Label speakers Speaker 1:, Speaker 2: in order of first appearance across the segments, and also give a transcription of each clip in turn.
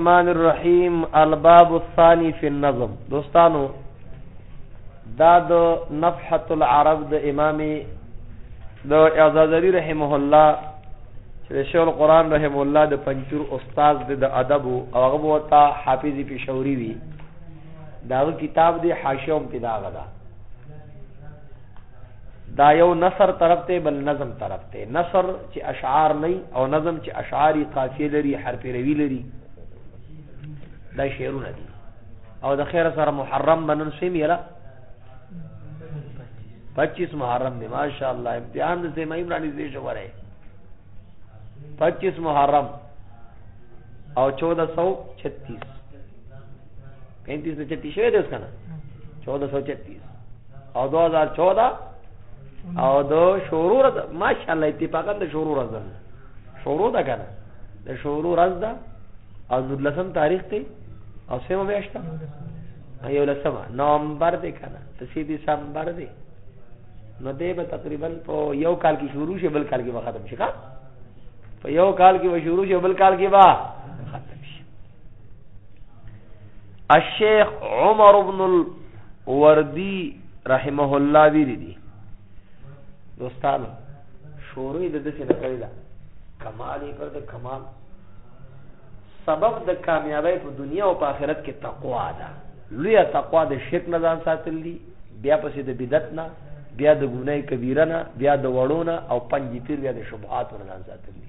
Speaker 1: الرحمن الرحیم الباب الثانی فی النظم دوستانو دا د نفحت العرب د امام د اعزازری رحمه الله چې شیخ القرآن رحمه الله د پنځور استاد د ادب او هغه وتا حافظ پېښوري وی دا کتاب دی حاشیه هم پیدا غدا دا یو نثر طرف ته بل نظم طرف ته نثر چې اشعار نه او نظم چې اشعاری قافیه لري حرف روي لري دا شعرونه دي او د خیر سره محرم بنن سیم یلا 25 محرم دی ماشاء الله امتحان د سیمه عمرانی دې شو وره 25 محرم او 1436 پینتیس د چتیس شوی دی اوس کنه چوده سو چتیس او دو هزار چوده او د شورو ورځ ماشاءالله اتفاقا د شورو ورځ ده شورو ده کنه د شورو ورځ ده او د لسم تاریخ دی او سیمه میاشت ده یو لسم نومبر دی کنه د سی دسمبر دی نو دی به تقریبا په یو کال کې شروع شي بل کال کې به ختم شي ښا په یو کال کې به شروع شي بل کال کې به الشیخ عمر ابن الوردی رحمه الله ویری دی دوستانو شروع د دې نه کړی دا کمال یې پر د کمال سبب د کامیابی په دنیا او په آخرت کې تقوا ده لوی تقوا د شرک نه ځان ساتل دي بیا پسې د بدعت نه بیا د ګناه کبیره نه بیا د وړو نه او پنځه پیر بیا د شبهات نه ځان ساتل دي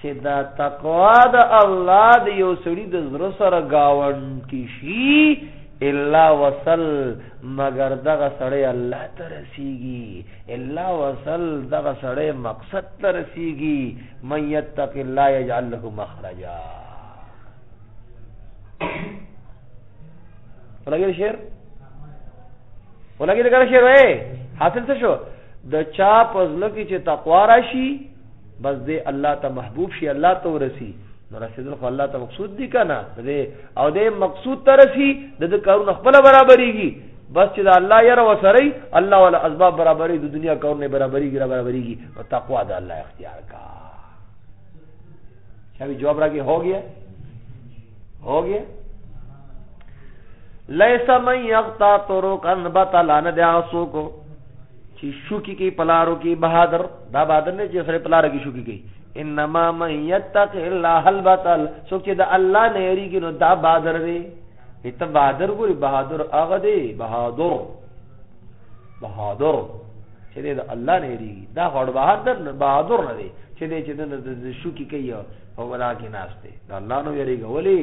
Speaker 1: چې دا تقوا د الله د یو سړي د زړه سره گاونډي شي الا وصل مگر دغه سړی الله ته رسیږي الا وصل دغه سړی مقصد ته رسیږي من یتق الله یجعل له مخرجا ولګي شعر ولګي دغه شعر وې حاصل څه شو د چا پزلو کې چې تقوا راشي بس دې الله ته محبوب شي الله ته ورسی نو رسیدل خو الله ته مقصود دي کنه دې او دې مقصود ته رسی د کارونه خپل برابرېږي بس چې دا الله یې را وسري الله ولا اسباب برابرې د دنیا کارونه برابرېږي را برابرېږي او تقوا د الله اختیار کا شابي جواب راګي هو گیا هو گیا لیس من یغتا طرقا بطلان دعسو کو چی شوکی کی پلارو کی بهادر دا بهادر نه چې سره پلار کی شوکی کی انما من یتق الله البطل څوک چې د الله نه یریږي نو دا بهادر دی ته بهادر ګوري بهادر هغه دی بهادر بهادر چې د الله نه یریږي دا غړ بهادر نه بهادر نه دی چې دې چې د شوکی کوي او ولا کې ناشته د الله نو یریږي ولی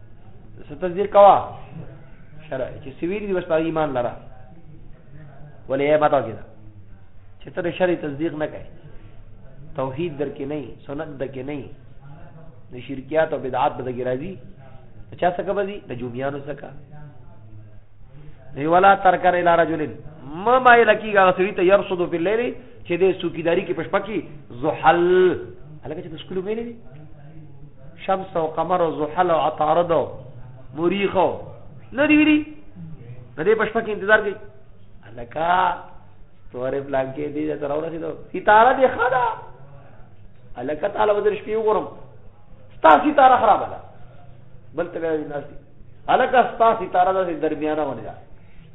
Speaker 1: څه تصدیق کوا شرع چې سویری دی بس په ایمان لره ولې یې ماته کېده چې تر شرع تصدیق نه کوي توحید در کې نه سنت در کې نه د شرکیات او بدعات به دګی راځي چا څخه به دي د جومیانو څخه دی ولا ترکر الی رجل ما ما لکیږي غسړی ته يرصد فی الليل چې د سوکیداری کې پښپکی زحل هلکه چې د سکولو ویلې شمس او قمر او زحل او عطارد او مریخ او نه دی ویلي نه دی پښپا کې انتظار کوي الکا ستوره پلان کې دی تر اورسې دو ستاره دی خدا الکا تعالی بدر شپې وګورم ستا ستاره خراب ده بل ته نه ناشتي الکا ستا ستاره د درمیانه ونه ده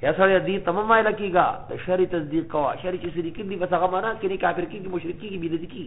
Speaker 1: یا سره دې تمام مایل کیږي د شری تصدیق کوا شری چې سری کې دی بس هغه معنا کې کافر کې مشرکی کې بدعت کې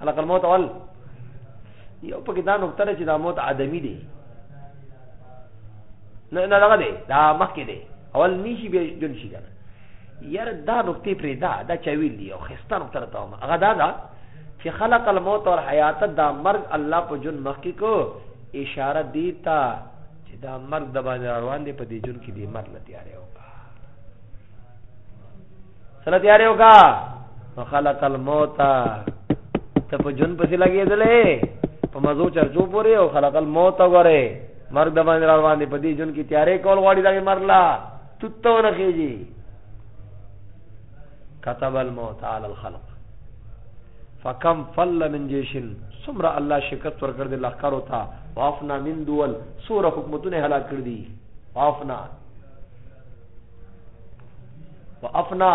Speaker 1: خلق الموت اول یو پکې دا نقطه چې دا موت عدمی دی نه نه دغه دی دا مخکې دی اول نشي به جون شي کنه یار دا نقطې پرې دا دا چا ویل دی او خسته نقطه راته ما هغه دا دا چې خلق الموت او حیات دا مرګ الله په جون مخکې کو اشاره دی تا چې دا مرګ د باندې روان دی په دې جون کې دی مرګ لته یاره سره تیارې وکا خلق الموت ته په جون پسې لګېدلې په مزو چرچو پورې او خلق الموت غره مرګ د باندې روان دي په دې جون کې تیارې کول غواړي دا مرلا تتو نه کیږي كتب الموت على الخلق فكم فل من جيش سمرا الله شکست ورکړ دي لخر وتا وافنا من دول سور حکومتونه هلاک کړ دي وافنا په افنا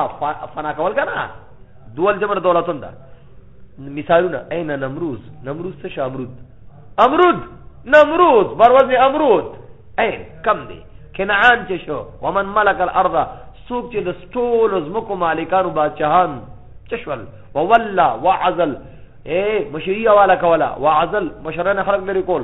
Speaker 1: افنا کول کنه دول جمر دولتون ده مثالونه عین نمروز نمروز څه شامرود امرود نمروز بر وزن امرود عین کم دی کنعان چې شو ومن ملک الارض سوق چې د سټول زمکو مالکانو بادشاہان چشول وولا وعزل اے مشریه والا کولا وعزل مشرانه خلق لري کول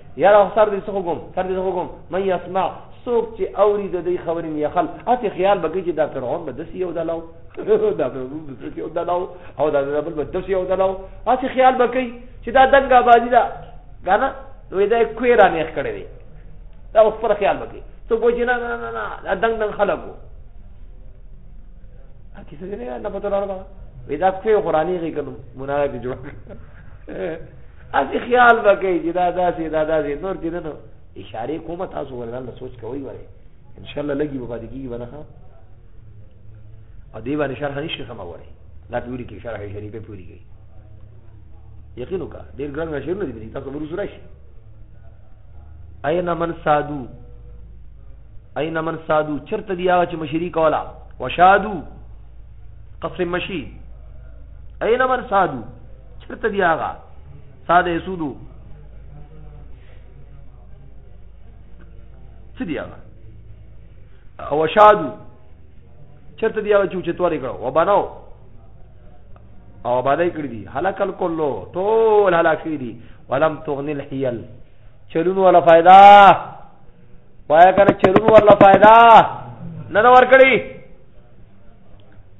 Speaker 1: یاره خو سر دې څه وګم سر دې څه وګم من یسمع څوک چې اوري د دې خبرې نه یخل هسې خیال به کوي چې دا فرعون به داسې یو دلاو دا فرعون به داسې یو دلاو او دا بل به داسې یو دلاو هسې خیال به کوي چې دا دنګه بازي ده که نه نو دا یې کوې را نیخ کړی دی دا اوس پر خیال به کوي څوک وایي چې نه نه نه نه دا دنګ دنګ خلک وو کیسه دې نه نه پته لاره وي دا کوې قرآني غي کنو مناره کې جوړ اسی خیال وکړئ چې دا داسې دا داسې نور چې نو اشاره کومه تاسو ورنل سوچ کوئ وره ان شاء الله لګي وبا دګي ونه ها او دی باندې شرح نشي سم وره دا پیوري کې شرح شریفه پیوري کې یقین وکړه ډیر ګران نشر نه دي تاسو ورسره راشي اين من سادو اين من سادو چرته دی هغه چې مشری کولا وشادو قصر مشی اين من سادو چرته دی هغه ساده سودو څه دی هغه او شادو چرته دی هغه چې چتوارې کړو و بناو او باندې کړی دي هلاک کلو ټول هلاک دي ولم تغني الحيل چلون ولا فائدہ وایا کنه چلون ولا فائدہ نه ور کړی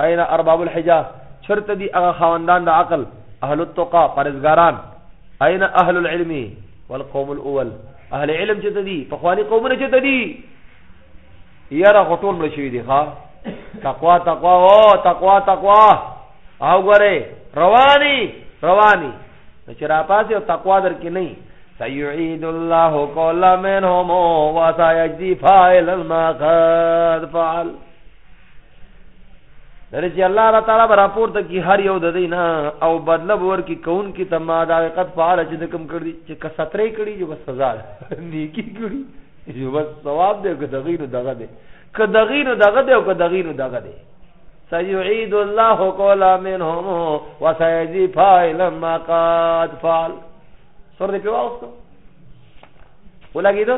Speaker 1: اين ارباب الحجه چرته دي هغه خواندان د عقل اهل التقى پرزګاران اين اهل العلم والقوم الاول اهل علم چته دي په خواني قومونه چته دي یاره غټول مړ شوی دی ها تقوا تقوا او تقوا تقوا او غره رواني رواني چې را پاسې او تقوا در کې نه سيعيد الله قول منهم وسيجزي فاعل ما قد فعل در چې الله را تعالی برا پورته کی هر یو د دینه او بدله ور کی کون کی تما د حقیقت په اړه چې کم کړی چې که سترې کړی جو بس سزا نیکی کړی جو بس ثواب دی که دغینو دغه دی که دغینو دغه دی او که دغینو دغه دی سيعيد الله قول منهم وسيجزي فاعلا ما قد فعل سورته په واوسته ولګیدو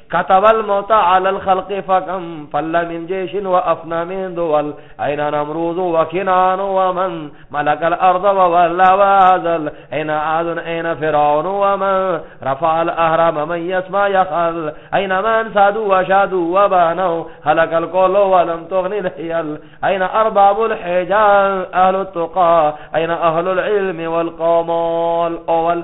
Speaker 1: كتب الموت على الخلق فكم فل من جيش وأفنى من دول أين نمروز وكنان ومن ملك الأرض وولى وازل أين عاد أين فرعون ومن رفع الأهرام من يسمع يخل أين من سادوا وشادوا وبانوا هلك الكل ولم تغني الحيل أين أرباب الحجال أهل التقى أين أهل العلم والقوم أول أول